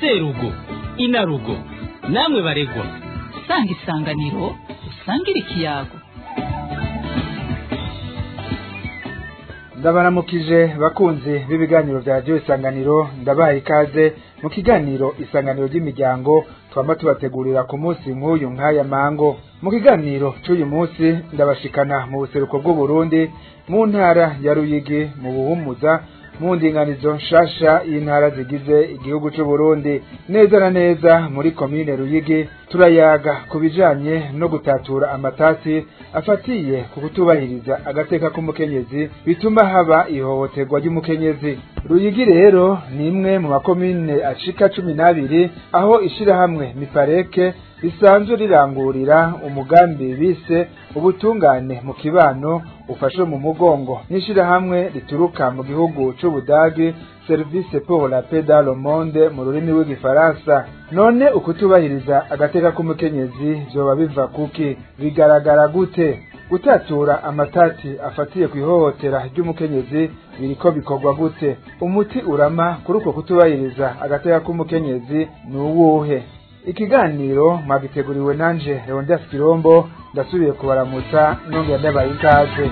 serugo inarugo namwe baregwa usanga isanganiro usangire ikiyago ndabaramukije bakunzi b'ibiganiro bya radiyo isanganiro ndabaha ikaze mu kiganiro isanganiro ry'imiryango twaba tubategurira ku munsi nk'uyu nk'aya mango mu kiganiro cy'uyu munsi ndabashikana mu buseruko bw’u Burundi mu ntara ya ruyigi mu buhumuza mu ndinganizo nshasha y'intara zigize igihugu cy'u Burundi neza na neza muri komine Ruyigi turayaga ku bijyanye no gutatura amatasi afatiye ku kutubahiriza agateka k'umukenyezi bituma haba ihohoterwa ry'umukenyezi ruyigi rero ni imwe mu makomine acika cumi n'abiri aho ishirahamwe mipareke risanzwe rirangurira umugambi bise ubutungane mu kibano ufashwe mu mugongo nishyirahamwe rituruka mu gihugu cy’ubudage service pour la paix dans mu rurimi rw'igifaransa none ukutubahiriza agateka k'umukenyezi byoba biva kuki bigaragara gute gutatura amatati afatiye ku ihohotera ry'umukenyezi biriko bikorwa gute umuti urama kuri uko kutubahiriza agateka k'umukenyezi ni uwuhe ikiganiro mwagiteguriwe nanje leonidas kirombo ndasubiye kubaramutsa nongera ndabaye ikaze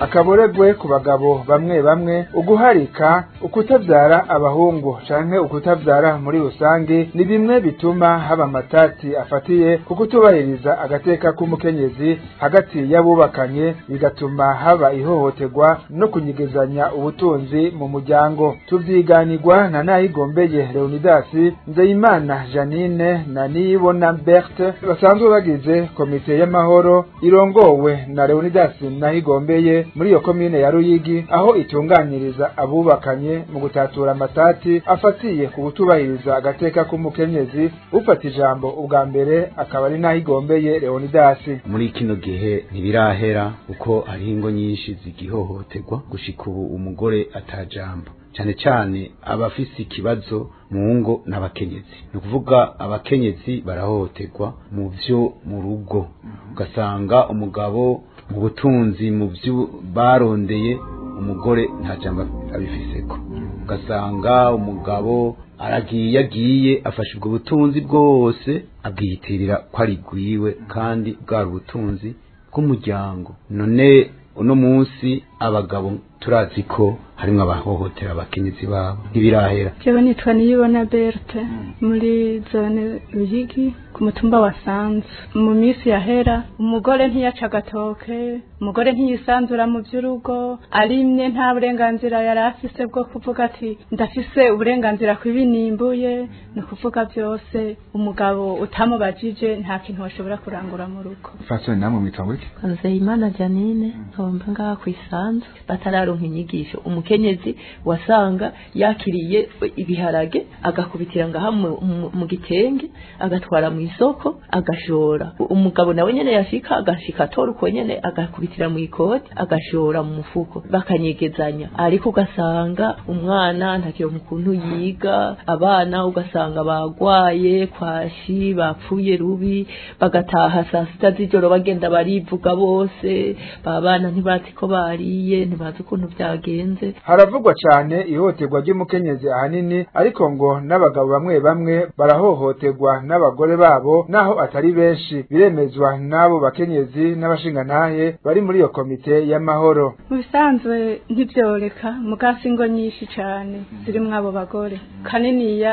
akaba ku bagabo bamwe bamwe uguharika ukutabyara abahungu cyane ukutabyara muri rusange ni bimwe bituma haba amatati afatiye ku kutubahiriza agateka k'umukenyezi hagati y'abubakanye bigatuma haba ihohoterwa no kunyigizanya ubutunzi mu muryango tubyiganirwa na nayigombeye leonidasi nzeyimana janine na niyibona berthe basanzwe bagize komite y'amahoro irongowe na leonidasi nayigombeye muri iyo komine ya Ruyigi aho itunganyiriza abubakanye mu gutatura amatati afatiye ku gutubahiriza agateka k'umukenyezi ufata ijambo ubwa mbere akaba ari naho igombeye Leonidasi muri kino gihe ntibirahera kuko hariho ingo nyinshi zigihohoterwa gushika ubu umugore atajamba cyane cyane abafise ikibazo mu ngo n'abakenyezi ni ukuvuga abakenyezi barahohoterwa mu byo mu rugo ugasanga umugabo mu butunzi mu byo barondeye umugore nta cyangwa abifiseko ugasanga umugabo aragiye agiye afashe ubwo butunzi bwose abwiyitirira ko ari bwiwe kandi bwari ubutunzi bw'umuryango none uno munsi abagabo turazi ko harimo abahohotera abakenyezi babo ntibirahera jewe nitwa niyibona berthe muri zone ruyigi ku mutumba wa sanzu mu minsi yahera umugore ntiyaca agatoke umugore ntiyisanzura mu by'urugo arimye nta burenganzira yari afise bwo kuvuga ati ndafise uburenganzira ku ibi ni ukuvuga byose umugabo utamubajije nta kintu washobora kurangura mu rugo faso namwe mwitwa gute kanzeyimana janine nkaba mba ku isanzu batararonka inyigisho umukenyezi wasanga yakiriye ibiharage agakubitira ngaha mu gitenge agatwara mu isoko agashora umugabo nawe nyine yashika agashika atora uko nyene agakubitira mu ikoti agashora mu mufuko bakanyegezanya ariko ugasanga umwana ntakiro mu yiga abana ugasanga bagwaye kwashi bapfuye rubi bagataha saa sita z'ijoro bagenda barivuga bose abana ntibazi ko bariye ntibazi ukuntu byagenze haravugwa cyane ihohoterwa ry'umukenyezi ahanini ariko ngo n'abagabo bamwe bamwe barahohoterwa n'abagore babo naho atari benshi biremezwa n'abo bakenyezi n'abashingantahe bari muri iyo komite y'amahoro mu bisanzwe ntibyoreka muga singo nyinshi cyane ziri abo bagore kaniniya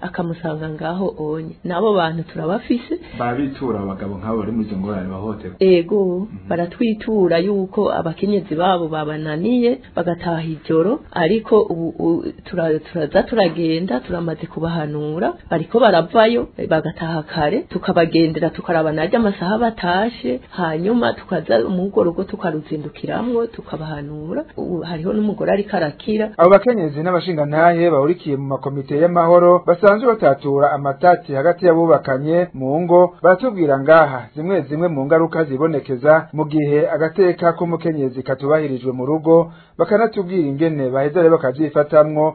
akamusanga ngaho onye n'abo bantu turabafise babitura abagabo nk'abo bari muri izo ngorane bahohoterwa yego mhm. baratwitura yuko abakenyezi babo baba bananiye bagataha ijoro ariko turaza turagenda turamaze kubahanura ariko baravayo bagataha kare tukabagendera tukarabana arya amasaha batashye hanyuma tukaza umugo rugo tukaruzindukiramwo tukabahanura hariho n'umugore ariko arakira abo bakenyezi n'abashingantahe bahurikiye mu makomite y'amahoro basanzwe batatura amatati hagati y'abubakanye mu ngo baratubwira ngaha zimwe zimwe mu ngaruka zibonekeza mu gihe agateka k'umukenyezi katubahirijwe mu rugo bakanatubwira ingene baheza rero bakavyifatamwo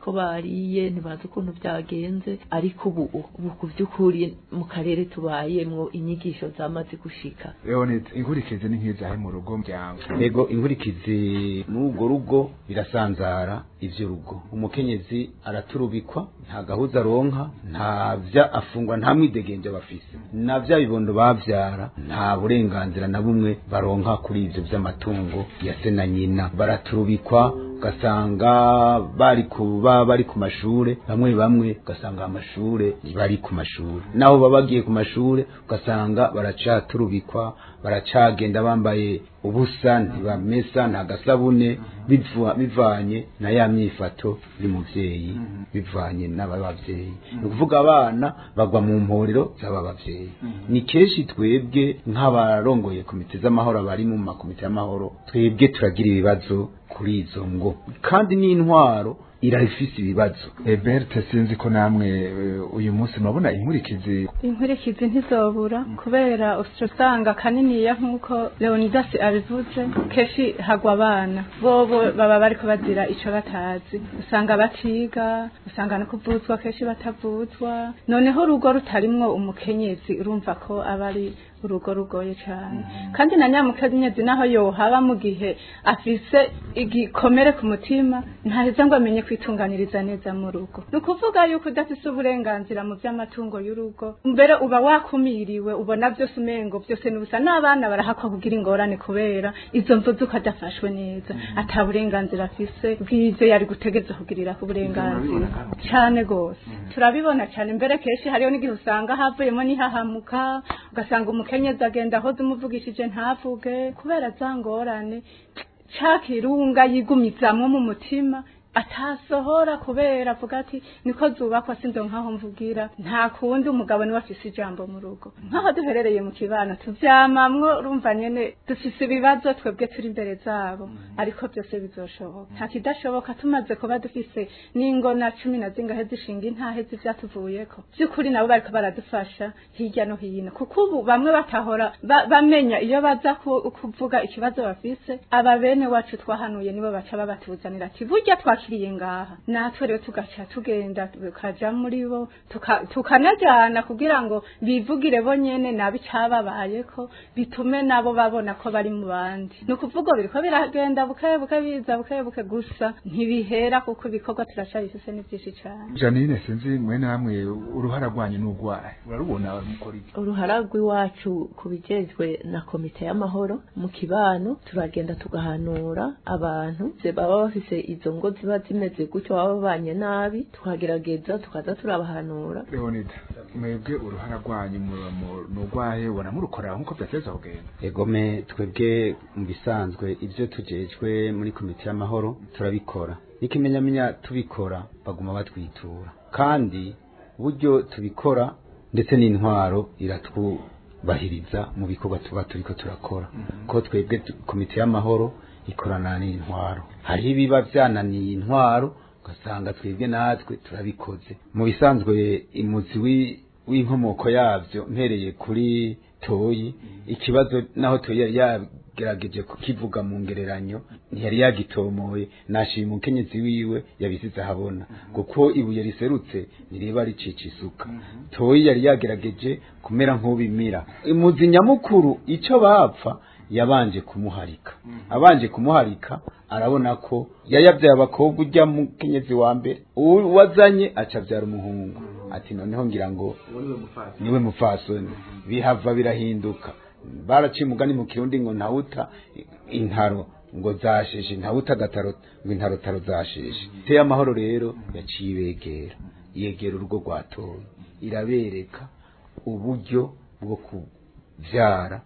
ko bariye ntibazi ukuntu byagenze ariko ubu ubu ku by'ukuri mu karere tubayemwo inyigisho zamaze gushika leonete inkurikizi ni nk'izahe mu rugo muryango yego inkurikizi n'ubwo urwo rugo birasanzara iby'urugo umukenyezi araturubikwa nta gahuza aronka ntabya afungwa nta mwidegembyo bafise na bya bibondo babyara nta burenganzira na bumwe baronka kuri ibyo by'amatungo ya se na nyina baraturubikwa ugasanga bari kuba bari ku mashure bamwe bamwe ugasanga amashure bari ku mashure naho baba bagiye ku mashure ugasanga baracaturubikwa baracagenda bambaye ubusa ntibamesa nta gasabune bivanye na ya myifato y'umubyeyi bivanye n'aba babyeyi ni ukuvuga abana bagwa mu mporero z'aba babyeyi ni kenshi twebwe nk'abarongoye komite z'amahoro abari mu makomite y'amahoro twebwe turagira ibibazo kuri izo ngo kandi n'intwaro irafise ibibazo Ebert sinzi ko namwe eh, uyu munsi murabona inkurikizi inkurikizi ntizobura kubera usanga kaniniya nk'uko Leonidas abivuze keshi hagwa abana bobo baba bariko bazira ico batazi usanga batiga usanga no kuvuzwa keshi batavuzwa noneho urugo rutarimwo umukenyezi urumva ko aba ari urugo rugoye cyane mm. kandi na nyamukenyezi naho yohaba mu gihe afise igikomere ku mutima ntaheza ngo amenye kwitunganiriza neza mu rugo ni ukuvuga yuko udafise uburenganzira mu by'amatungo y'urugo mbere uba wakumiriwe ubona byose umengo byose ni ubusa n'abana barahakwa kugira ingorane kubera izo mvu zuko adafashwe neza mm. ata burenganzira afise bw'ivyo yari gutegeza kugirira ku burenganzira cyane rwose mm-hmm. turabibona cyane mbere kenshi hariyo n'igihe usanga havuyemo nihahamuka ugasanga umukenyezi agenda ahoze umuvugishije ntavuge kubera za ngorane ca kirunga yigumizamwo mu mutima atasohora kubera avuga ati niko zubakwa sinzi nkaho mvugira nta kundi umugabo niwe afise ijambo mu rugo nkaho duherereye mu kibano tuvyamamwo urumva nyene dufise ibibazo twebwe turi imbere zabo ariko byose bizoshoboka nta kidashoboka tumaze kuba dufise n'ingona cumi na zingahe zishinga intahe z'ivyatuvuyeko vy'ukuri nabo bariko baradufasha hirya no hino kuko ubu bamwe batahora bamenya iyo baza kuvuga ikibazo bafise aba bene wacu twahanuye nibo baca babatuzanira ati burya twa bapfiriye ngaha natwe rero tugaca tugenda tukaja muri bo tukanajyana kugira ngo bivugire bo nyene nabi ko bitume nabo babona ko bari mu bandi ni ukuvuga biriko biragenda buke buke biza buke gusa ntibihera kuko ibikorwa turacabifise ni byinshi cyane janine sinzi mwe namwe uruhara rwanyu n'urwaye urarubona mukora iki uruhara rw'iwacu ku bigezwe na komite y'amahoro mu kibano turagenda tugahanura abantu baba bafise izo ngo ziba ziba zimeze gutyo baba babanye nabi tukagerageza tukaza turabahanura leonida mwebwe uruhara rwanyu n'urwahe wanamurukorera nk'uko byateza kugenda egome twebwe mu bisanzwe ibyo tugejwe muri komite y'amahoro turabikora n'ikimenyamenya tubikora baguma batwitura kandi uburyo tubikora ndetse n'intwaro iratwubahiriza mu bikorwa tuba turiko turakora mm-hmm. ko twebwe komite y'amahoro ikorana n'intwaro hariho ibiba byananiye intwaro ugasanga twebwe natwe turabikoze mu bisanzwe imuzi w'inkomoko yabyo mpereye kuri toyi ikibazo naho toyi yagerageje kukivuga mu ngereranyo ntiyari yagitomoye nashima umukenyezi wiwe yabisize ahabona mm-hmm. kuko ibuye riserutse ntiriba ricisha isuka mm-hmm. toyi yari yagerageje kumera nk'ubimira imuzi nyamukuru icyo bapfa yabanje kumuharika mhm. abanje kumuharika arabona ko yayabyaye abakobwa ujya mu kenyezi wa mbere uwazanye acabyara umuhungu mhm. ati noneho ngira ngo niwe mupfasoni mhm. bihava birahinduka baraciye umugani mu kirundi ngo ntawuta intaro ngo zasheje ntawuta agataro ngo intarotaro zasheje iteye amahoro rero yaciye ibegera yegera urugo rwatoye irabereka uburyo bwo kubyara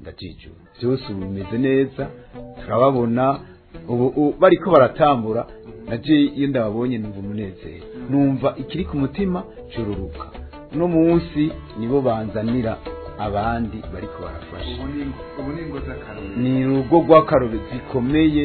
ndacicuye byose ubu bimeze neza turababona ubu bari ko baratambura nagiye iyo ndababonye numva umunezero numva ikiri ku mutima cururuka uno munsi nibo banzanira abandi bari barafasha ni urugo rw'akarore zikomeye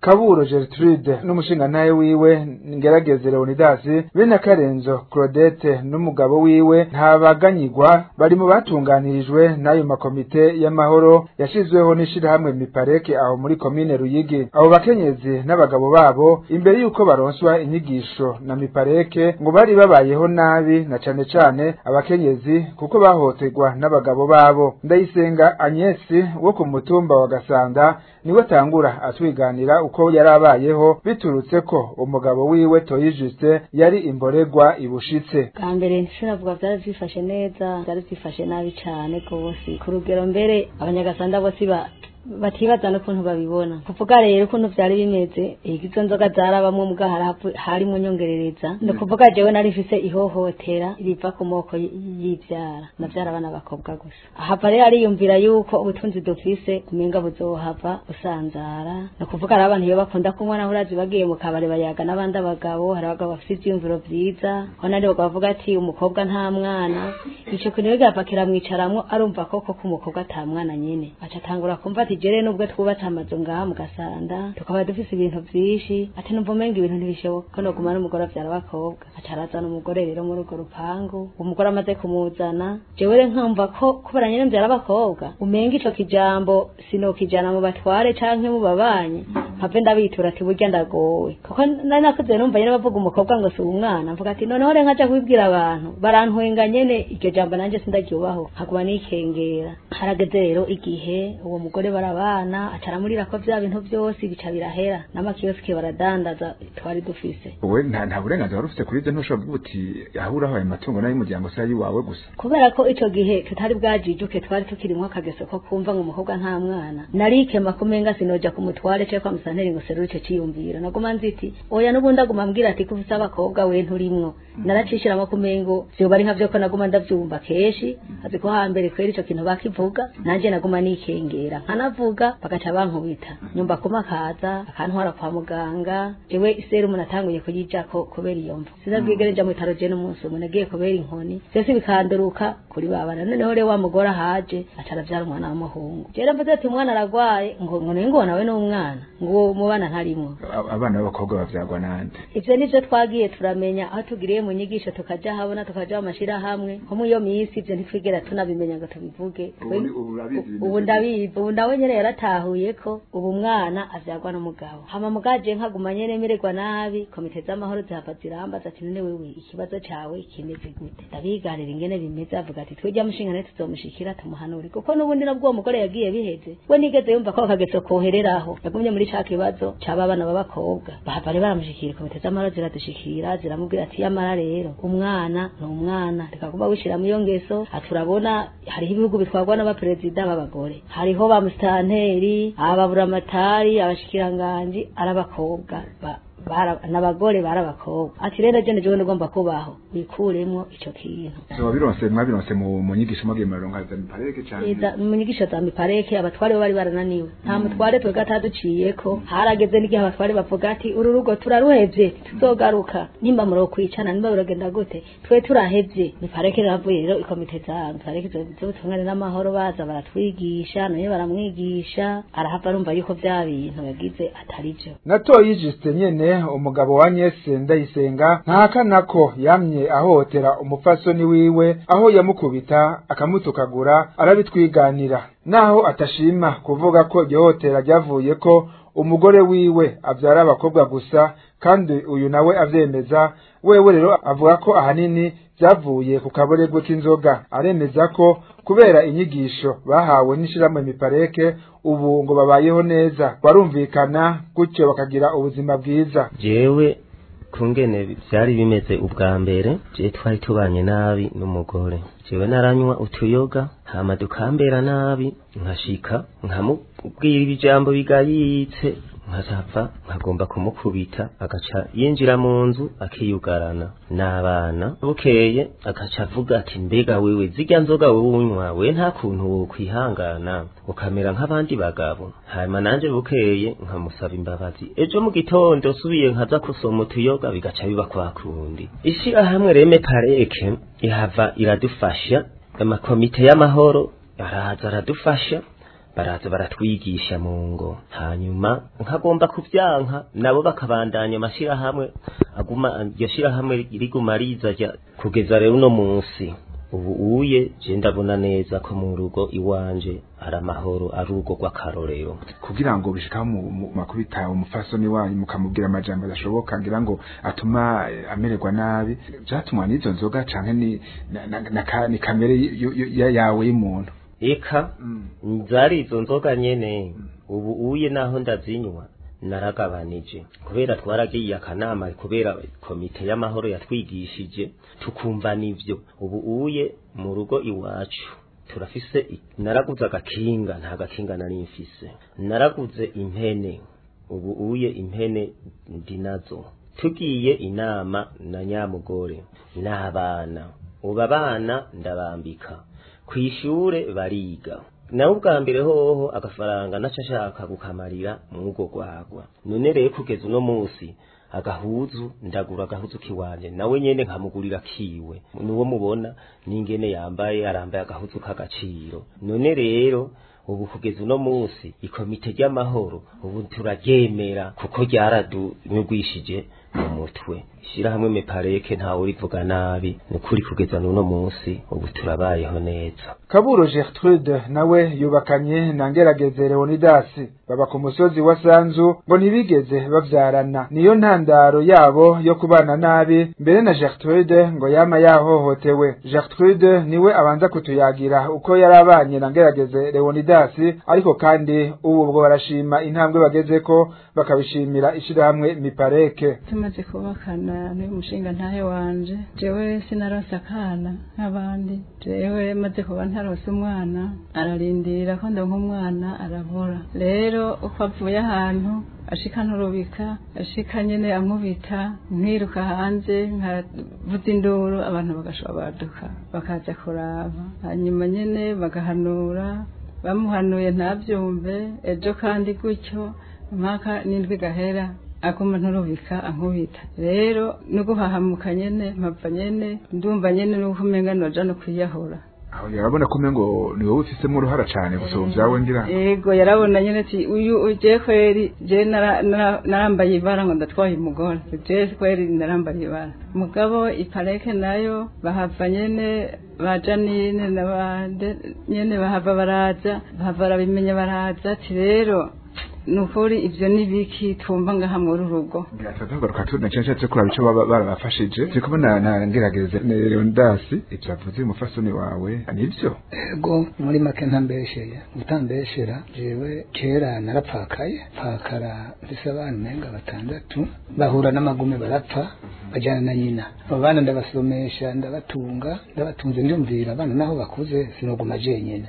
kaburo gertrude n'umushingantahe wiwe ngerageze leonidasi bene karenzo claudette n'umugabo wiwe nta baganyigwa bari mu batunganirijwe n'ayo makomite y'amahoro yashyizweho n'ishyirahamwe mipareke aho muri komine ruyigi abo bakenyezi n'abagabo babo imbere y'uko baronswa inyigisho na mipareke ngo bari babayeho nabi na cyane cyane abakenyezi kuko bahotegwa n'abagabo babo ndayisenga anyesi wo ku mutumba wa gasanda niwe atangura atwiganira uko yarabayeho biturutse ko umugabo wiwe toyijuse yari imboregwa ibushitse bwa mbere nshobora byari byifashe neza byari byifashe nabi cyane rwose ku rugero mbere abanyagasanda bose batibaza n'ukuntu babibona kuvuga rero ukuntu byari bimeze izo e nzoga zarabamo mbwa hari mu nyongerereza mm. ni ukuvuga jewe nari ihohotera riva ku moko y'ivyara navyara abana bakobwa gusa ahava rero ariyumvira yuko ubutunzi dufise umenga buzohava usanzara ni ukuvuga hari abantu iyo bakunda kunywa naho urazi bagiye mu kabare bayaga n'abandi abagabo hari abagabo bafite ivyiyumviro byiza abandi bagabo bavuga ati umukobwa nta mwana ico kintu rero gapakira arumva koko ko umukobwa ata mwana nyene aca atangura kumva ati jere nubwo twubatse amazu ngaha mu gasanda tukaba dufise ibintu byinshi ati numva umenga ibintu ntibishoboka ko noguma n'umugore avyara abakobwa acarazana umugore rero muri urwo rupangu umugore amaze kumuzana jewe nkumva ko kubera nyene mvyara abakobwa umenga icyo kijambo sinokijana mu batware canke mu babanyi mpave ndabitura ati burya ndagowe kuko nari nakuze numva nyene bavuga umukobwa ngo si umwana mvuga ati noneho rero nkaja kubibwira abantu barantwenga nyene iryo jambo nanje sindaryubaho nkaguma nikengera harageze rero igihe uwo mugore barabana ataramurira ko vya bintu vyose bica birahera n'amakiyosike baradandaza twari dufise wowe nta nta burenganzira wari ufite kuri ivyo ntushobora kuvuga uti ahuraho ayo matungo n'ay'umuryango si wawe gusa kubera ko ico gihe tutari bwajijuke twari tukirimo akageso ko kumva ngo umukobwa nta mwana narikema kumenga sinoja kumutware cyo kwa musanteri ngo seruke cyiyumvira ciyumviro naguma nziti oya n'ubundi aguma ambwira ati kuvusa abakobwa we nturimwo mm. naracishiramwo kumengo vyoba bari nka ko naguma ndavyumva kenshi mm. azi ko hambere kwera ico kintu bakivuga mm. nanje naguma nikengera nkana ntavuga bagaca bankubita nyumva koma akantwara kwa muganga jewe iserumu natanguye kuyijako kubera iyo mvu siza bwigere mm. nja mu bitaro je n'umunsi umwe nagiye kubera inkoni sese bikanduruka kuri babana noneho rero wa mugore ahaje acara vyara umwana w'umuhungu je rambaza ati umwana aragwaye ngo ngo nengo nawe n'umwana ngo mu bana ntarimo abana b'abakobwa bavyagwa nande ivyo nivyo twagiye turamenya aho tugiriye mu nyigisho tukajya habona tukajya mu mashira hamwe nko mu yo minsi ivyo ntitwigera tunabimenya ngo tubivuge ubu ndabizi ubu ndawe nyene yaratahuye ko ubu mwana avyagwa n'umugabo hama mugabo je nkaguma nabi komite z'amahoro zihava zirambaza ati wewe ikibazo cyawe kimeze gute ndabigarira ingene bimeze avuga ati twirya mushingane tuzomushikira tumuhanure kuko n'ubundi nabwo uwo mugore yagiye bihetse we nigeze yumva ko akageso kohereraho yagumye muri ca kibazo c'ababana b'abakobwa bahava baramushyikira komite z'amahoro ziradushikira ziramubwira ati yamara rero umwana ni umwana reka kuba wishira iyo ngeso aturabona hariho ibihugu bitwarwa n'abaperezida b'abagore hariho bamusta abasentanteri ababuramatari abashikiranganji ari abakobwa n'abagore bari abakobwa ati rero jene jewe nigomba kubaho wikuremo icyo kintu wabironse mwabironse mu nyigisho mugiye muraronka za mipareke cyane mu nyigisho za mipareke abatware bo bari barananiwe nta hmm. mutware twebwe ataduciyeko harageze n'igihe abatware bavuga ati uru rugo turaruhevye tuzogaruka nimba murokwicana nimba biragenda gute twe turahevye mipareke riravuye rero ikomite za mipareke z'ubutungane n'amahoro baza baratwigisha nayo baramwigisha arahava arumva yuko bya bintu yagize atari byo natoye jiste nyene umugabo wa Agnes Ndayisenga ntahakana ko yamye ahohotera umupfasoni wiwe aho yamukubita akamutukagura arabitwiganira naho atashima kuvuga ko iryo hohotera ryavuye ko umugore wiwe abyara abakobwa gusa kandi uyu nawe abyemeza wewe rero avuga ko ahanini byavuye ku kaborerwe k'inzoga aremeza ko kubera inyigisho bahawe n'ishirahamwe mipareke ubu ngo babayeho neza barumvikana gutyo bakagira ubuzima bwiza jewe kungene byari bimeze ubwa mbere je twari tubanye nabi n'umugore jewe naranywa utuyoga hama dukambera nabi nkashika nkamu ubwira ibijambo bigayitse nkazapfa nkagomba kumukubita agaca yinjira mu nzu akiyugarana n'abana bukeye agaca avuga ati mbega wewe zirya nzoga wowe we nta kuntu wokwihangana ukamera nk'abandi bagabo hanyuma nanjye bukeye nkamusaba imbabazi ejo mu gitondo subiye nkaza kusoma utuyoga bigaca biba kwa kundi ishyirahamwe reme pareke ihava iradufasha amakomite y'amahoro araza aradufasha baraza baratwigisha mu ngo hanyuma nkagomba kubyanka nabo bakabandanya amashyirahamwe aguma iryo shyirahamwe riguma rizajya kugeza rero uno munsi ubu uye je ndabona neza ko mu rugo iwanje ari amahoro ari urugo rw'akarorero kugira ngo bishika mu makubita umufasoni wanyu mukamubwira amajambo adashoboka ngira ngo atuma eh, amererwa nabi byatumwa n'izo nzoga canke ni na, kamere yawe y'umuntu Eka mm. zari izo nzoga nyene mm. ubu uye naho ndazinywa naragabanije kubera twaragiye akanama kubera komite y'amahoro yatwigishije tukumvana ivyo ubu uye mu rugo iwacu turafise naraguze agakinga nta gakinga nari mfise naraguze impene ubu uye impene ndi nazo. tugiye inama na nyamugore n'abana ubu abana ndabambika kw'ishure bariga nawe ubwa mbere hoho agafaranga naco ashaka gukamarira mw'urwo rwagwa none rero kugeza uno musi agahuzu ndagura agahuzu kiwanje nawe nyene nkamugurira kiwe nuwo mubona n'ingene yambaye arambaye agahuzu k'agaciro none rero ubu kugeza uno musi ikomite ry'amahoro ubu turaryemera kuko ryaradunyugwishije mu mutwe ishyirahamwe mepareke ntawe urivuga nabi ni ukuri kugeza n'uno munsi ubu turabayeho neza kaburo gertrude nawe yubakanye na ngerageze leonidasi baba ku musozi wa sanzu ngo ntibigeze babyarana niyo ntandaro yabo yo kubana nabi mbere na gertrude ngo yama yahohotewe gertrude niwe abanza kutuyagira uko yari abanye na ngerageze leonidasi ariko kandi ubu ubwo barashima intambwe bageze ko bakabishimira ishyirahamwe mipareke tumaze kubakana namwe umushinga ntahe wanje jewe sinaronse akana nk'abandi jewe maze kuba ntaronse umwana ararindira ko ndonka umwana arabura rero uko avuye ahantu ashika nturubika ashika nyine amubita nkiruka hanze nkavuza induru abantu bagashobaduka bakaza kuraba hanyuma nyine bagahanura bamuhanuye ntabyumve ejo kandi gutyo umwaka n'indwi gahera aguma nturubika ankubita rero no guhahamuka nyene mpava nyene ndumva nyine nuko umenga noja no kwiyahura aho yarabona ko umengo ni wowe ufisemo uruhara cyane gusoma byawe ngira yego yarabona nyine ati uyu uje kweri je narambaye ibara ngo ndatwaye umugore je kweri narambaye ibara mugabo ipareke nayo bahava nyene baja nyene n'abandi nyene bahava baraza bahava barabimenya baraza ati rero nukuri ibyo nibiki twumva ngaha muri urugo tugaruka tunacecetse kuraba icyo barabafashije turi kubona ntangerageze leondasi ibyo avuze umufasoni wawe nibyo ego muri make ntambesheye gutambeshera jewe kera narapfakaye pfakara mfise abana nenga batandatu bahura n'amagume barapfa bajyana na nyina abo bana ndabasomesha ndabatunga ndabatunze ndumvira abana naho bakuze sinuguma jenyine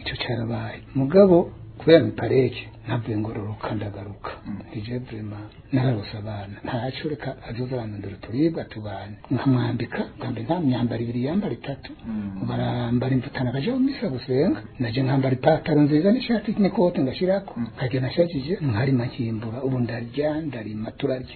ico carabaye mugabo kubera mipareke ntabwo ngororoka ndagaruka mm. ije burema nararose abana ntacyo reka azoza arandura uturibwa tubane nkamwambika nkambi nta myambaro ibiri yambara itatu mm. barambara imvutana akaja mu gusenga naje nkambara ipataro nziza n'ishati n'ikote ngashirako mm. nkajya nashakije nkarima nkimbura ubu ndarya ndarima turarya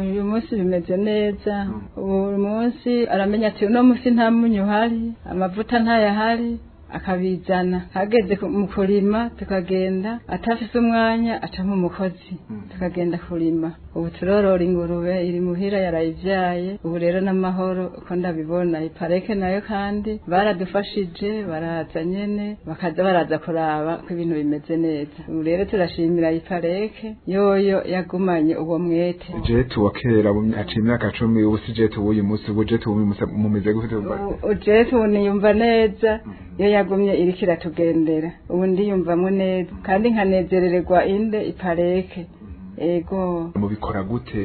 uyu munsi bimeze neza mm. ubu munsi aramenya ati uno munsi nta munyu uhari amavuta ntayahari akabizana hageze mu kurima tukagenda atafise umwanya acamo umukozi hmm. tukagenda kurima ubu turorora ingurube iri muhira yarayibyaye ubu rero n'amahoro uko ndabibona ipareke nayo kandi baradufashije baraza nyine bakaza baraza kuraba ko ibintu bimeze neza ubu rero turashimira ipareke yoyo yagumanye uwo mwete ujeti wa kera aciye imyaka cumi ubu si ujeti w'uyu munsi ubu ujeti mumeze gute ujeti ubu niyumva neza iyo mhm. yagumye iriko iratugendera ubu ndiyumvamo neza kandi nkanezerererwa inde ipareke ego mubikora gute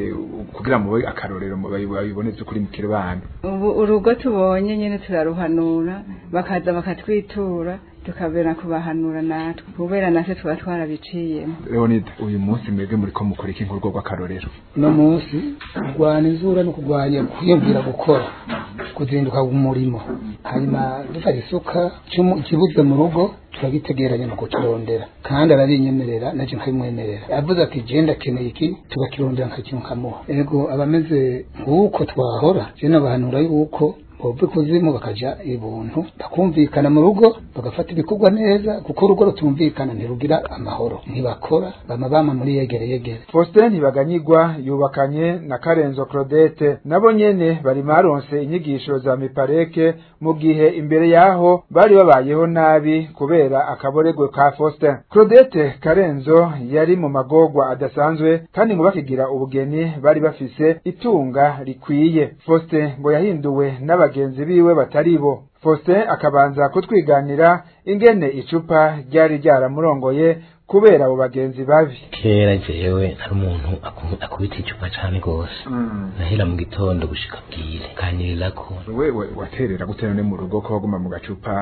kugira ngo mube akarorero babibone kuri mukiri bantu ubu urugo tubonye nyine turaruhanura bakaza bakatwitura tukabera kubahanura natwe kubera natwe tuba twarabiciyemo leonide uyu munsi mwebwe muri ko mukora iki nk'urwo rw'akarorero uno munsi kurwanya inzura no kurwanya kwiyumvira gukora kuzinduka umurimo hanyuma dufata isuka ikibuze mu rugo turagitegeranya mu kukirondera kandi arabinyemerera nacyo nkabimwemerera avuze ati genda akeneye iki tugakirondera nka kintu nkamuha ego abameze nk'uko twahora je nabahanura yuko bava ikuzimu bakajya ibuntu bakumvikana mu rugo bagafata ibikorwa neza kuko urugo rutumvikana ntirugira amahoro ntibakora bama bama muri yegere yegere Faustin Ntibaganyigwa yubakanye na Karenzo Claudette nabo nyene bari maronse inyigisho za mipareke mu gihe imbere yaho bari babayeho nabi kubera akaborego ka Faustin Claudette Karenzo yari mu magogwa adasanzwe kandi ngo bakigira ubugeni bari bafise itunga rikwiye Faustin ngo yahinduwe n'aba bagenzi biwe batari bo Faustin akabanza kutwiganira ingene icupa ryari ryaramurongoye kubera abo bagenzi babi kera jewe nari umuntu akubita icupa cyane gose mm. nahera mu gitondo gushika bwire kanyirirako wewe waterera gute none mu rugo ko waguma mu gacupa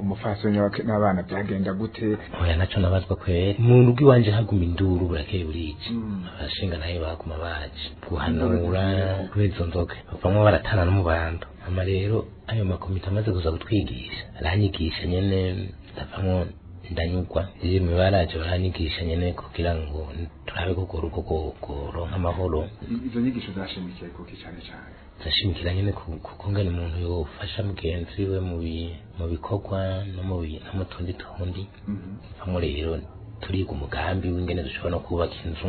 umufasoni n'abana byagenda gute oya naco nabazwa kwera mu rugo iwanje haguma induru burakeye buriki mm. abashinga nayo baguma baje guhanura kubera izo nzoga bavamwo baratana no mu bantu ama rero ayo makomite amaze kuza gutwigisha aranyigisha nyene ndavamwo ndanyugwa iyo mibare yacu baranyigisha nyine kugira ngo turabe koko urugo kuronka amahoro izo nyigisho zashingikiye kuki cyane cyane zashimikira nyine kukungana umuntu yofasha mugenzi we mu bikorwa no mu tundi tundi hamwe mm-hmm. rero turiga umugambi w'ingene dushobora no kubaka inzu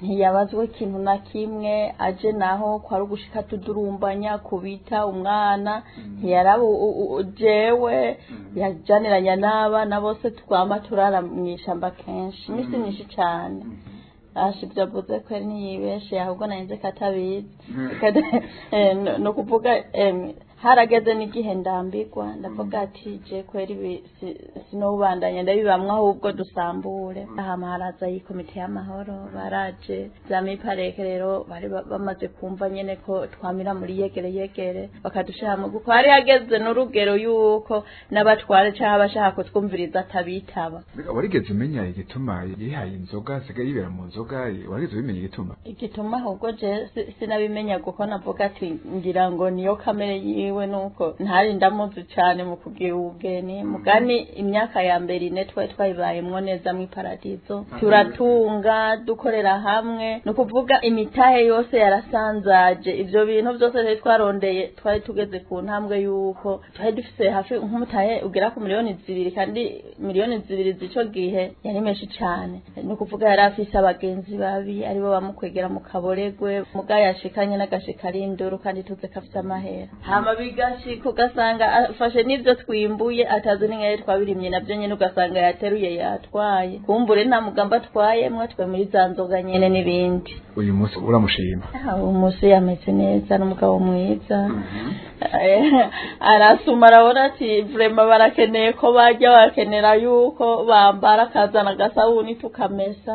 ntiyabazwe ikintu na kimwe aje naho kwari ugushika tudurumbanya kubita umwana mm-hmm. ntiyaraba jewe mm-hmm. yajaniranya n'abana bose twama turara mu ishamba kenshi iminsi myinshi cyane ashibya avuze ko yari ntiyibeshe ahubwo nanjye katabizi eh, no kuvuga harageze n'igihe ndambigwa ndavuga ati je kweri sinobandanya ndabibamwe ahubwo dusambure hama haraza iyi komite y'amahoro baraje vyami pareke rero bari bamaze kumva nyene ko twamira muri yegere yegere bakadushiramo kuko hari hageze n'urugero yuko n'abatware canke abashaka kutwumviriza atabitaba warigeze umenya igituma yihaye inzoga sigaye yibera mu nzoga warigeze ubimenya igituma igituma ahubwo je sinabimenya kuko navuga ati ngira ngo niyo kamere yiwe we nuko ntari ndamuzi cyane mu kugira ubugeni mm-hmm. mugani imyaka ya mbere ine twari twayibayemo neza mu iparadizo mm-hmm. turatunga dukorera hamwe ni ukuvuga imitahe yose yarasanzaje ibyo bintu byose twari twarondeye twari tugeze ku ntambwe y'uko twari dufite hafi nk'umutahe ugera ku miliyoni zibiri kandi miliyoni zibiri z'icyo gihe yari menshi cyane ni ukuvuga yari afise abagenzi babi aribo bamukwegera mu kaboregwe mugaya yashikanye n'agashika ari induru kandi tuze ko afite amahera bigacika ugasanga afashe ah, n'ibyo twimbuye atazi n'ingahe twabirimye nabyo nyine ugasanga yateruye yatwaye kumbure nta mugambi atwayemwo twe muri za nzoga nyine n'ibindi uyu munsi uramushima ah, uyu yameze neza n'umugabo mwiza mm-hmm. eh, arasuma arabona ati vrema barakeneye ko bajya bakenera yuko bambara akazana agasabuni tukamesa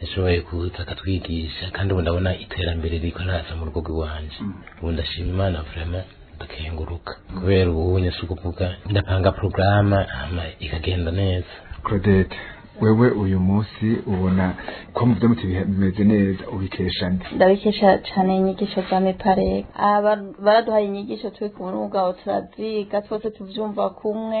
yashoboye kuza akatwigisha kandi ubu ndabona iterambere riko ntaza mu rugo rwanjye mhm. ubu ndashima imana vrema ndakenguruka kubera ubu nyese kuvuga ndapanga porogaramu ikagenda neza claudette wewe uyu munsi ubona ko mu byo muti bimeze neza ubikesha nde ndabikesha cyane inyigisho za mepare baraduhaye inyigisho turi ku mwuga aho turaziga twese tuvyumva kumwe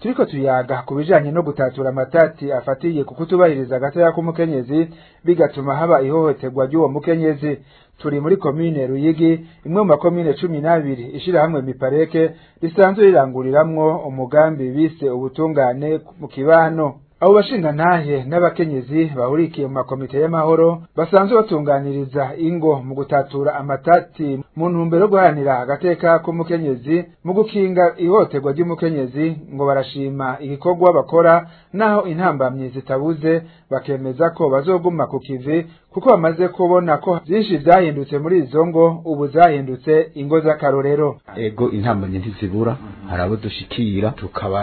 turiko tuyaga ku bijanye no gutatura amatati afatiye ku kutubahiriza agatoya k'umukenyezi bigatuma haba ihohoterwa ry'uwo mukenyezi turi muri komine ruyigi imwe mu makomine cumi n'abiri ishirahamwe mipareke risanzwe riranguriramwo umugambi bise ubutungane mu kibano abo bashingantahe n'abakenyezi bahurikiye mu makomite y'amahoro basanzwe batunganiriza ingo mu gutatura amatati mu ntumbero yo guharanira agateka k'umukenyezi mu gukinga ihohoterwa ry'umukenyezi ngo barashima igikorwa bakora naho intambamyi zitabuze bakemeza ko bazoguma ku kivi kuko bamaze kubona ko byinshi byahindutse muri izo ngo ubu zahindutse ingo z'akarorero ego intambamyi ntizibura hari abo dushyikira tukaba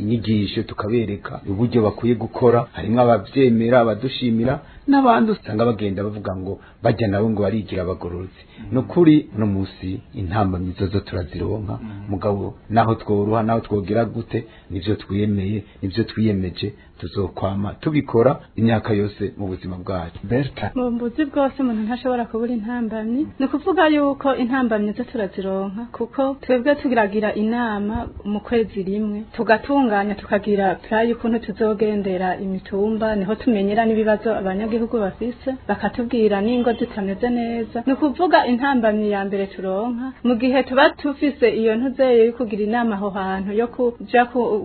inyigisho tukabereka uburyo bakwiye gukora harimo ababyemera abadushimira n'abandi usanga bagenda bavuga ngo bajya nabo ngo barigira abagororotse ni ukuri uno munsi intambamyi zo turazironka mm. mugabo naho tworuha naho twogera gute nibyo twiyemeye nibyo twiyemeje tuzokwama tubikora imyaka yose mu buzima bwacu berta mu mbuzi bwose umuntu ntashobora kubura intambamyi ni ukuvuga yuko intambamyi zo turazironka kuko twebwe turagira inama mu kwezi rimwe tugatunganya tukagira purayi y’ukuntu tuzogendera imitumba niho tumenyera n'ibibazo abanyagihugu abanyagihugu bafise bakatubwira n'ingo tutameze neza ni ukuvuga intambamyi ya mbere turonka mu gihe tuba tufise iyo ntuzeye yo kugira inama aho hantu yo kuja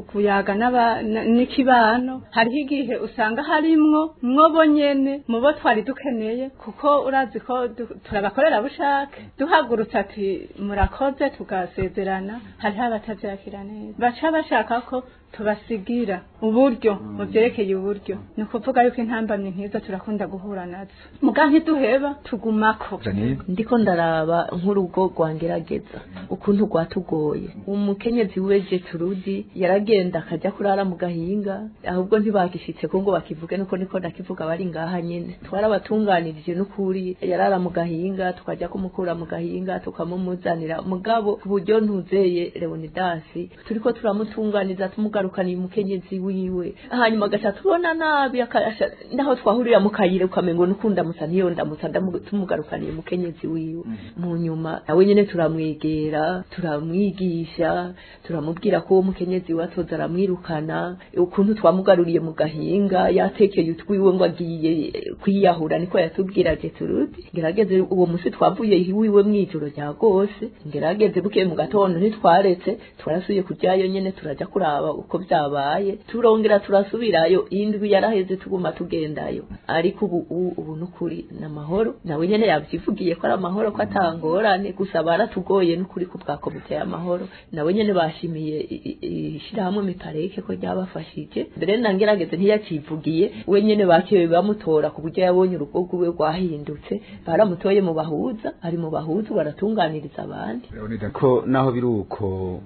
kuyaga n'ikibano hariho igihe usanga harimwo mwobo mu bo twari dukeneye kuko urazi ko turabakorera bushake duhagurutse ati murakoze tugasezerana hariho abatavyakira neza baca bashaka ko tubasigira uburyo mm. mu byerekeye uburyo ni ukuvuga yuko intambamye nkiza turakunda guhura nazo muga ntiduheba ko ndiko ndaraba nk'urugo rwangerageza ukuntu rwatugoye umukenyezi weje turudi yaragenda akajya kurara mu gahinga ahubwo ntibagishitse ko ngo bakivuge nuko niko ndakivuga bari ngaha nyine twarabatunganirije n'ukuri yarara mu gahinga tukajya kumukura mu gahinga tukamumuzanira mugabo ku buryo ntuzeye leonidasi turiko turamutunganiza tumuga agarukana uyu mukenyezi wiwe hanyuma agaca tubona nabi naho twahuriye mu kayira ukamenya ngo ukundamutsa niyo ndamutsa tumugarukana uyu mukenyezi wiwe mm-hmm. mu nyuma nawe nyine turamwegera turamwigisha turamubwira ko uwo mukenyezi we atoza aramwirukana ukuntu twamugaruriye mu gahinga yatekeye utwiwe ngo agiye kwiyahura niko yatubwira geturude ngerageze uwo munsi twavuye iwiwe mu ijoro rya rwose ngerageze buke mu gatondo ntitwaretse twarasuye kuryayo nyine turajya kuraba uko byabaye turongera turasubirayo indwi yaraheze tuguma tugendayo ariko ubu ubu n'ukuri n'amahoro nawe nyene yabyivugiye ko ari amahoro ko atangorane gusa baratugoye n'ukuri ko bwa komite y'amahoro nawe nyene bashimiye ishirahamwe mipareke ko ryabafashije mbere nangerageze ntiyakivugiye we nyene bakiwe bamutora ku buryo yabonye urugo rwiwe rwahindutse baramutoye mu bahuza ari mu bahuza baratunganiriza abandi uraboneka ko naho biri uko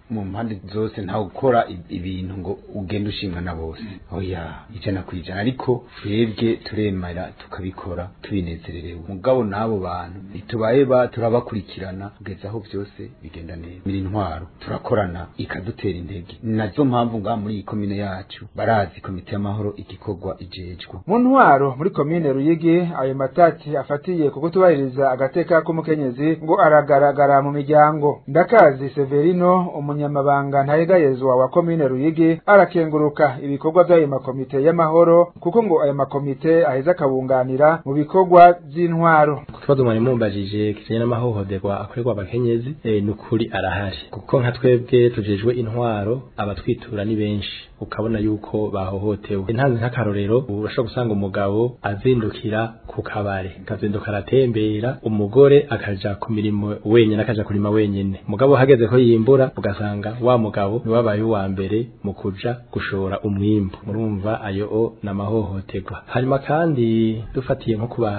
mu mpande zose ntawe ukora ibintu ngo ugende ushingana bose oya oh ijana ku ijana ariko twebwe turemera tukabikora tubinezererewe mugabo n'abo bantu ntitubaye ba turabakurikirana kugeza aho byose bigenda neza muri intwaro turakorana ikadutera intege nazo mpamvu ngaha muri iyi komine yacu barazi komite y'amahoro igikorwa ijejwe mu ntwaro muri komine ruyigi ayo matati afatiye ku kutubahiriza agateka k'umukenyezi ngo aragaragara mu miryango ndakazi severino umunyamabanga ntayegayezwa wa komine ruyigi kandi arakenguruka ibikorwa by'ayo makomite y'amahoro kuko ngo ayo makomite aheza akabunganira mu bikorwa by'intwaro ku kibazo mwari mumbajije kijanye n'amahohoterwa akorerwa abakenyezi eh, ni ukuri arahari kuko nka twebwe tujejwe intwaro abatwitura ni benshi ukabona yuko bahohotewe ntazi nk'akarorero urashobora gusanga umugabo azindukira ku kabare akazinduka aratembera umugore akaja ku mirimo wenyine akaja kurima wenyine mugabo hageze ko yimbura ugasanga wa mugabo niwabaye uwa mbere mu kuja gushora umwimbu murumva ayo o namahohoterwa hanyuma kandi dufatiye nko kuba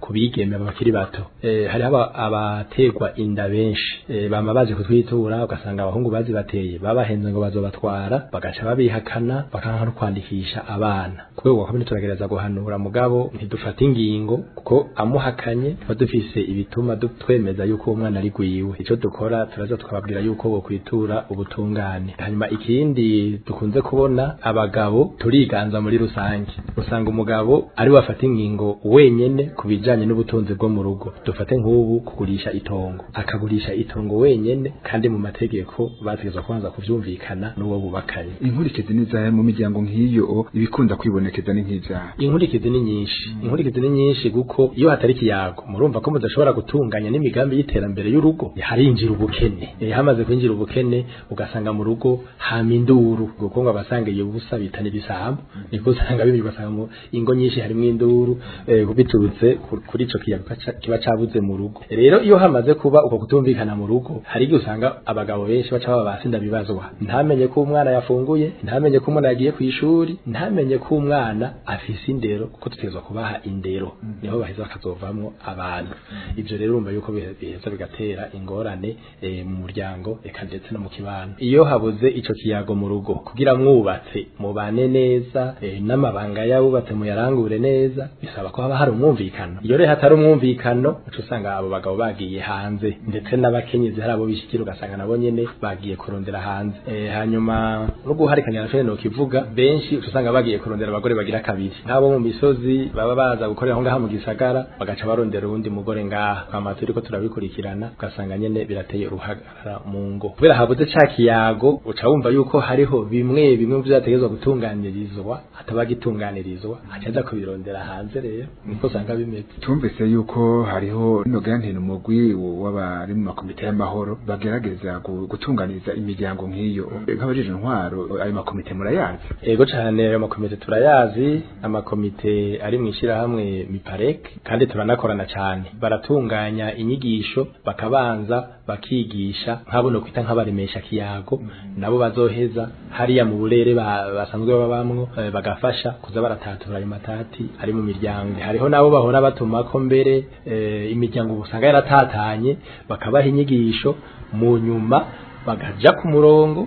kubigeme abakiri bato hari eh, hariho abategwa inda benshi e, bama baje kutwitura ugasanga abahungu bazibateye babahenze ngo bazobatwara bagaca babiha bakabihakana bakanka no kwandikisha abana kubera kwa turagereza guhanura mugabo ntidufata ingingo kuko amuhakanye dufise ibituma twemeza yuko umwana ari gwiwe ico dukora turaza twababwira yuko bokwitura ubutungane hanyuma ikindi dukunze kubona abagabo turiganza muri rusange usanga umugabo ari wafata ingingo wenyine ku bijyanye n'ubutunzi bwo mu rugo dufate nk'ubu kugurisha itongo akagurisha itongo wenyine kandi mu mategeko bategezwa kubanza kubyumvikana n'uwo bubakanye inkurikije bimeze neza mu miryango nk'iyo ibikunda kwibonekeza ni nk'ibyaha inkurikizi ni nyinshi mm. inkurikizi ni nyinshi kuko iyo hatari ikiyago murumva ko mudashobora gutunganya n'imigambi y'iterambere y'urugo harinjira ubukene hamaze kwinjira ubukene ugasanga mu rugo hama induru kuko ngo abasangiye ubusa bitana ibisambo mm. niko usanga bimwe ugasanga ingo nyinshi harimo induru eh, biturutse kuri ico kiyago kiba cabuze mu rugo rero iyo hamaze kuba uko kutumvikana mu rugo hari igihe usanga abagabo benshi baca baba basinda bibazwa ntamenye ko umwana yafunguye nta ntamenye ko umuntu yagiye ku ishuri ntamenye ko umwana afise indero kuko dutegerezwa kubaha indero mm. niho baheza bakazovamwo abantu mm. ibyo rero urumva yuko biheza bigatera ingorane eh, mu muryango reka ndetse no mu kibano iyo habuze icyo kiyago mu rugo kugira mwubatse mubane neza eh, n'amabanga y'abubatse muyarangure neza bisaba ko haba hari umwumvikano iyo rero hatari umwumvikano uca usanga abo bagabo bagiye hanze ndetse n'abakenyezi hari abo bishikira ugasanga nabo nyine bagiye kurondera hanze eh, hanyuma no guharikanya fenoka ivuga benshi usanga bagiye kurondera abagore bagira kabiri n'abo mu misozi baba baza gukorera aho ngaha mu gisagara bagaca barondera uwundi mugore ngaha twama turiko turabikurikirana ugasanga nyene birateye uruhagarara mu ngo kubera habuze ca kiyago uca wumva yuko hariho bimwe bimwe muvyo yategezwa gutunganirizwa atabagitunganirizwa acaza kubirondera hanze rero niko usanga bimeze tumvise yuko hariho nogantena umugwi w'abari mu makomite y'amahoro bagerageza gutunganiriza imiryango nk'iyo nk'abajeje intwaro ayo amakomite murayazi yego cyane ayo makomite turayazi amakomite ari mu ishyirahamwe miparek kandi turanakorana cyane baratunganya inyigisho bakabanza bakigisha nk'abuno kwita nk'abaremesha kiyago nabo bazoheza hariya mu burere basanzwe baba bamwo eh, bagafasha kuza baratatura ayo matati ari mu miryango hariho nabo bahora batuma ko mbere eh, imiryango usanga yaratatanye bakabaha inyigisho mu nyuma bagaja ku murongo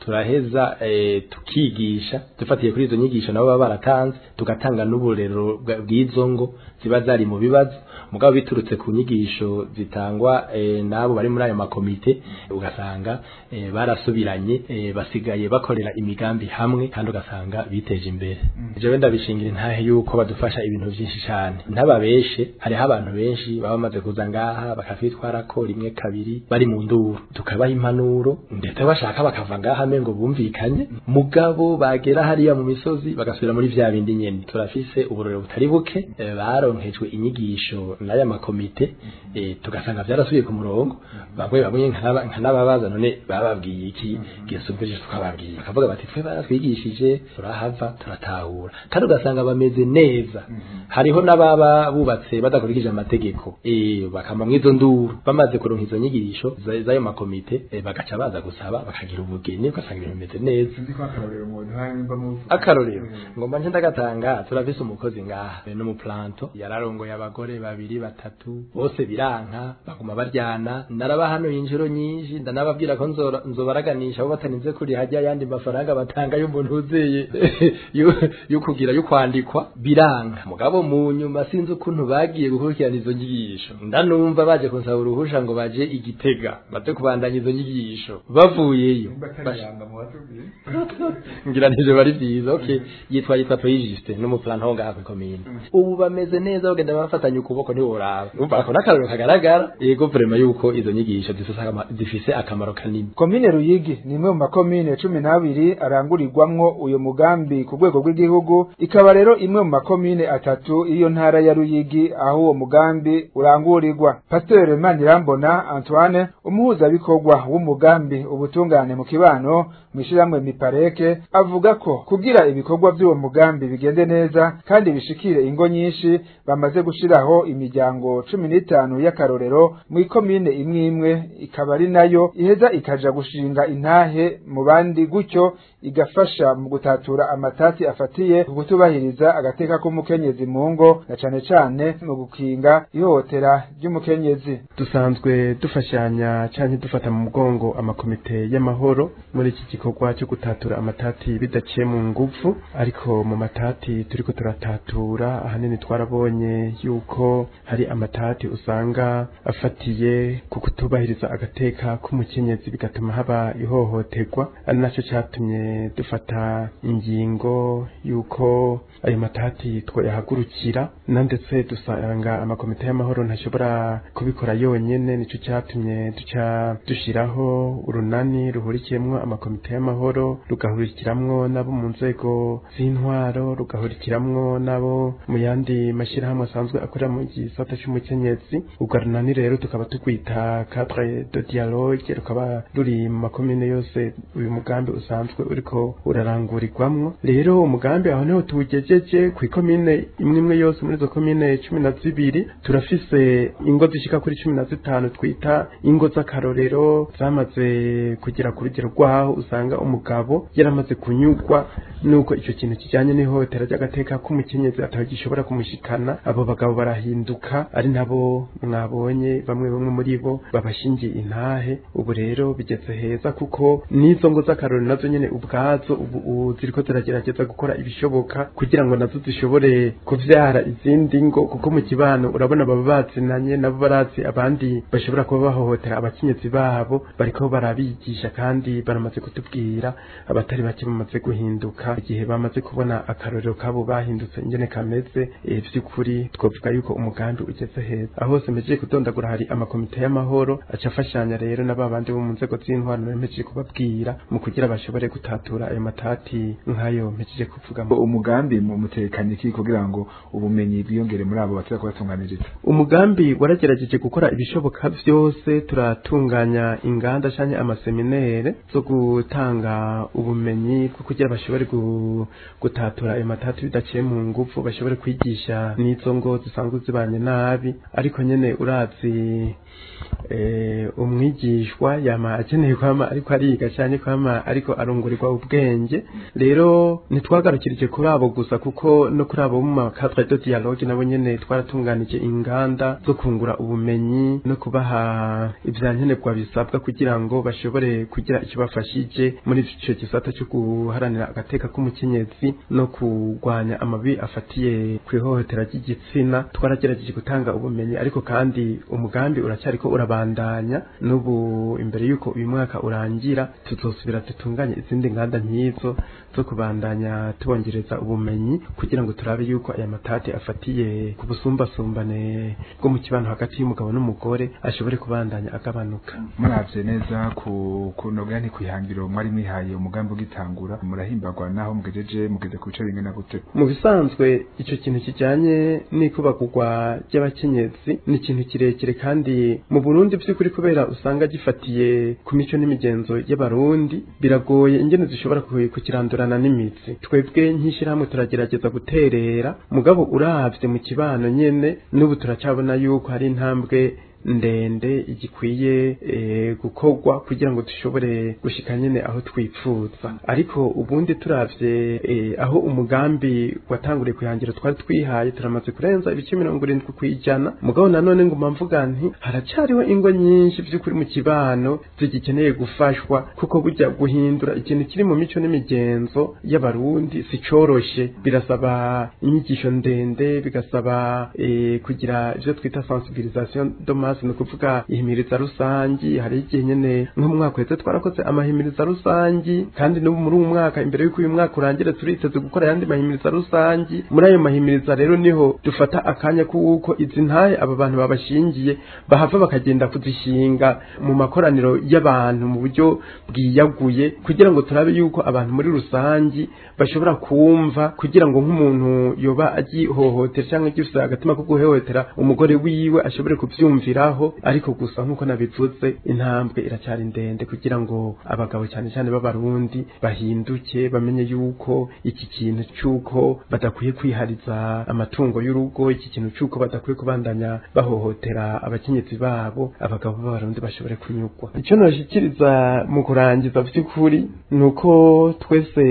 turaheza eh, tukigisha dufatiye kuri izo nyigisho nabo baba baratanze tugatanga n'uburero bw'izo ngo ziba zari mu bibazo mugabo biturutse ku nyigisho zitangwa eh, n'abo bari muri ayo makomite ugasanga eh, barasubiranye basigaye bakorera imigambi hamwe kandi ugasanga biteje imbere mm. ibyo wenda bishingira intahe y'uko badufasha ibintu byinshi cyane ntababeshe hariho abantu benshi baba bamaze kuza ngaha bakavitwarako rimwe kabiri bari mu nduru tukabaha impanuro ndetse bashaka bakava ngaha hamwe ngo bumvikanye mugabo bagera hariya mu misozi bagasubira muri vya bindi nyene turafise uburorero butari buke eh, baronkejwe inyigisho n'aya makomite mm-hmm. eh, tugasanga vyarasubiye ku murongo mm-hmm. bamwe bamwe nka n'ababaza none bababwiye iki mm-hmm. gisubije tukababwiye bakavuga bati twe baratwigishije turahava turatahura kandi ugasanga bameze neza hariho n'ababa bubatse badakurikije amategeko eh, bakamba izo nduru bamaze kuronka izo nyigisho z'ayo makomite bagaca baza gusaba bakagira ubugeni ugasanga bimeze neza akarorero mm. ngo mba ndagatanga turafise umukozi ngaha n'umuplanto yararongoye abagore babiri batatu bose biranka baguma baryana naraba hano injiro nyinshi ndanababwira ko nzobaraganisha abo batarinze kuri hajya yandi mafaranga batanga y'umuntu uzeye yo kugira yo kwandikwa biranga mugabo mu nyuma sinzi ukuntu bagiye gukurikirana izo nyigisho ndanumva baje kunsaba uruhushya ngo baje igitega bate kubandanya izo nyigisho bavuyeyo muganga mu watubwiye ngira ntijo bari byiza okay mm. yitwa yitwa Peyiste no mu plan ho ngaha ku mm. ubu bameze neza bagenda bafatanya ukuboko nti uraba umva akona akararo kagaragara yego vraiment yuko izo nyigisho zifise akamaro kanini komine Ruyigi ni imwe mu makomine nabiri arangurirwamwo uyu mugambi ku rwego rw'igihugu ikaba rero imwe mu makomine atatu iyo ntara ya Ruyigi aho uwo mugambi urangurirwa Pasteur Manirambona Antoine umuhuzabikorwa w'umugambi ubutungane mu kibano mu ishyirahamwe mipareke avuga ko kugira ibikorwa by'uwo mugambi bigende neza kandi bishikire ingo nyinshi bamaze gushyiraho imiryango cumi n'itanu y'akarorero muri komine imwe imwe ikaba ari nayo iheza ikaja gushinga intahe mu bandi gutyo igafasha mu gutatura amatati afatiye ku kutubahiriza agateka k'umukenyezi mu ngo na cane cane mu gukinga ihohotera ry'umukenyezi dusanzwe dufashanya canke dufata mu mugongo amakomite y'amahoro muri iki gikorwa cyo gutatura amatati bidaciye mu ngufu ariko mu matati turiko turatatura ahanini twarabonye yuko hari amatati usanga afatiye ku kutubahiriza agateka k'umukenyezi bigatuma haba ihohoterwa ari naco cyatumye dufata ingingo yuko ayo matati twoyahagurukira na ndetse dusanga amakomite y'amahoro ntashobora kubikora yonyine nicyo cyatumye duca dushiraho urunani ruhurikiyemwo amakomite y'amahoro rugahurikiramwo n'abo mu nzego z'intwaro rugahurikiramwo n'abo mu yandi mashyirahamwe asanzwe akorera mu gisata c'umukenyezi urwo runani rero tukaba tukwita cadre de dialogue rukaba ruri mu makomine yose uyu mugambi usanzwe uriko urarangurirwamwo rero umugambi aho niho tuwugejeje kw'ikomine imwe imwe yose muri izo komine cumi na zibiri turafise ingo zishika kuri cumi na zitanu twita ingo z'akarorero zamaze kugera ku rugero rwabo nk'aho usanga umugabo yaramaze kunyurwa n'uko icyo kintu kijyanye n'ihohotera ry'agateka k'umukenyezi atagishobora kumushikana abo bagabo barahinduka ari nabo mwabonye bamwe bamwe muri bo babashingiye intahe ubu rero bigeze heza kuko n'izo ngo z'akarori nazo nyene ubwazo ubu ziriko ziragerageza gukora ibishoboka kugira ngo nazo zishobore kubyara izindi ngo kuko mu kibano urabona baba bazinanye nabo barazi abandi bashobora kuba bahohotera abakenyezi babo bariko barabigisha kandi baramaze bamaze kutubwira abatari bake bamaze guhinduka igihe bamaze kubona akarorero kabo bahindutse ingene kameze eh, vy'ukuri twovuga yuko umugambi ugeze heza aho hose mejeje kudondagura hari amakomite y'amahoro aca afashanya rero na babandi bo mu nzego z'intwaro mejeje kubabwira mu kugira bashobore gutatura ayo matati nk'ayo mejeje kuvuga umugambi mu mutekaniki kugira ngo ubumenyi bwiyongere muri abo batera kubatunganiriza umugambi waragerageje gukora ibishoboka byose turatunganya inganda canke amaseminere zo gutanga ubumenyi bwo kugira bashobore gutatura ayo matatu bidaciye mu ngufu bashobore kwigisha n'izo ngo zisanzwe zibanye nabi ariko nyene uravye Eh, umwigishwa yama akeneye kwama ariko ariga cyane kwama ariko arungurirwa ubwenge rero ntitwagarukirije kuri abo gusa kuko no kuri abo mu cadre de dialogue nabo nyene twaratunganije inganda zo kungura ubumenyi no kubaha ivyankenerwa bisabwa kugira ngo bashobore kugira ikibafashije muri ico gisata cyo guharanira agateka k'umukenyezi no kurwanya amabi afatiye kw'ihohotera ry'igitsina twaragerageje gutanga ubumenyi ariko kandi umugambi uracyari ariko urabandanya n'ubu imbere y'uko uyu mwaka urangira tuzosubira dutunganye izindi nganda nk'izo zo kubandanya tubongereza ubumenyi kugira ngo turabe yuko aya matate afatiye ku busumbasumbane bwo mu kibano hagati y'umugabo n'umugore ashobore kubandanya agabanuka murabye neza ku kunoga ni kwihangiro mwari mwihaye umugambi ugitangura murahimbagwa naho mugejeje mugeze ku bice bingana gute mu bisanzwe icyo kintu kijanye n'ikubakugwa ry'abakenyezi ni ikintu kirekire kandi mu Burundi by'ukuri kubera usanga gifatiye ku mico n'imigenzo y'abarundi biragoye ingene zishobora kukirandurana n'imitsi twebwe nk'ishyirahamwe turagerageza guterera mugabo urabye mu kibano nyene n'ubu turacyabona yuko hari intambwe ndende igikwiye eh, gukorwa kugira ngo dushobore gushika nyine aho twipfuza ariko ubundi turabye eh, aho umugambi watanguriye kurangira twari twihaye turamaze kurenza ibice mirongo irindwi kw'ijana mugabo nanone nguma mvuga nti haracariho ingo nyinshi by’ukuri mu kibano zigikeneye gufashwa kuko burya guhindura ikintu kiri mu mico n'imigenzo y'abarundi si coroshe birasaba inyigisho ndende bigasaba eh, kugira ivyo twita sensibilisation hasi ni ukuvuga ihimiriza rusangi hari igihe nyene nk'umwaka uheze twarakoze amahimiriza rusangi kandi no muri uyu mwaka imbere y'uko uyu mwaka urangire turiteze gukora ayandi mahimiriza rusange muri ayo mahimiriza rero niho dufata akanya kuko izi ntahe aba bantu babashingiye bahava bakagenda kuzishinga mu makoraniro y'abantu mu buryo bwiyaguye kugira ngo turabe yuko abantu muri rusange bashobora kumva kugira ngo nk'umuntu yoba agihohotera cyangwa agifite agatima ko guhohotera umugore wiwe ashobore kubyumvira ngaho ariko gusa nk'uko nabivuze intambwe iracyari ndende kugira ngo abagabo cyane cyane b'abarundi bahinduke bamenye yuko iki kintu cy'uko badakwiye kwihariza amatungo y'urugo iki kintu cy'uko badakwiye kubandanya bahohotera abakenyezi babo abagabo b'abarundi bashobore kunyurwa icyo nashyikiriza mu kurangiza by'ukuri ni uko twese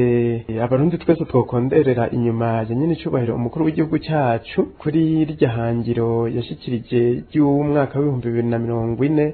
abarundi twese twokonderera inyuma ya nyine cyubahiro umukuru w'igihugu cyacu kuri irya hangiro yashikirije ry'umwaka w'ibihumbi bibiri na mirongo ine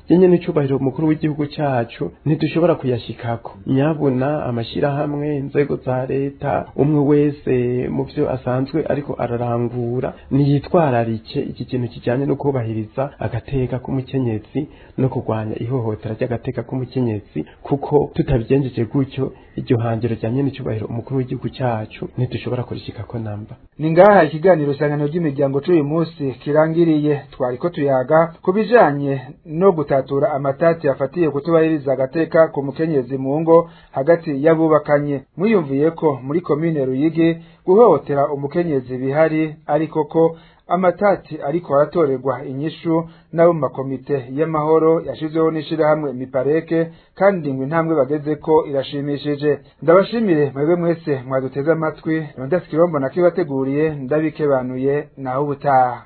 yenyene icubahiro mukuru w'igihugu cacu ntidushobora kuyashikako nyabuna amashyirahamwe inzego za leta umwe wese mu byo asanzwe ariko ararangura niyitwararike iki kintu kijyanye no kubahiriza agateka k'umukenyezi no kurwanya ihohotera ry'agateka k'umukenyezi kuko tutabyenjeje gutyo iryo hangiro rya nyene icyubahiro umukuru w'igihugu cyacu ntidushobora kurishika ko namba ni ngaha ikiganiro sangano ry'imiryango c'uyu munsi kirangiriye twariko tuyaga ku bijanye no gutatura amatati afatiye kutubahiriza agateka ku mukenyezi mu ngo hagati y'abubakanye mwiyumviye ko muri komine ruyigi guhohotera umukenyezi bihari ariko ko amatati ariko aratorerwa inyishu n'abo mu makomite y'amahoro yashizeho n'ishyirahamwe mipareke kandi ngo intambwe bageze ko irashimishije ndabashimire mwebwe mwese mwaduteze amatwi rondasi kirombo na kibateguriye ndabikebanuye naho ubutaha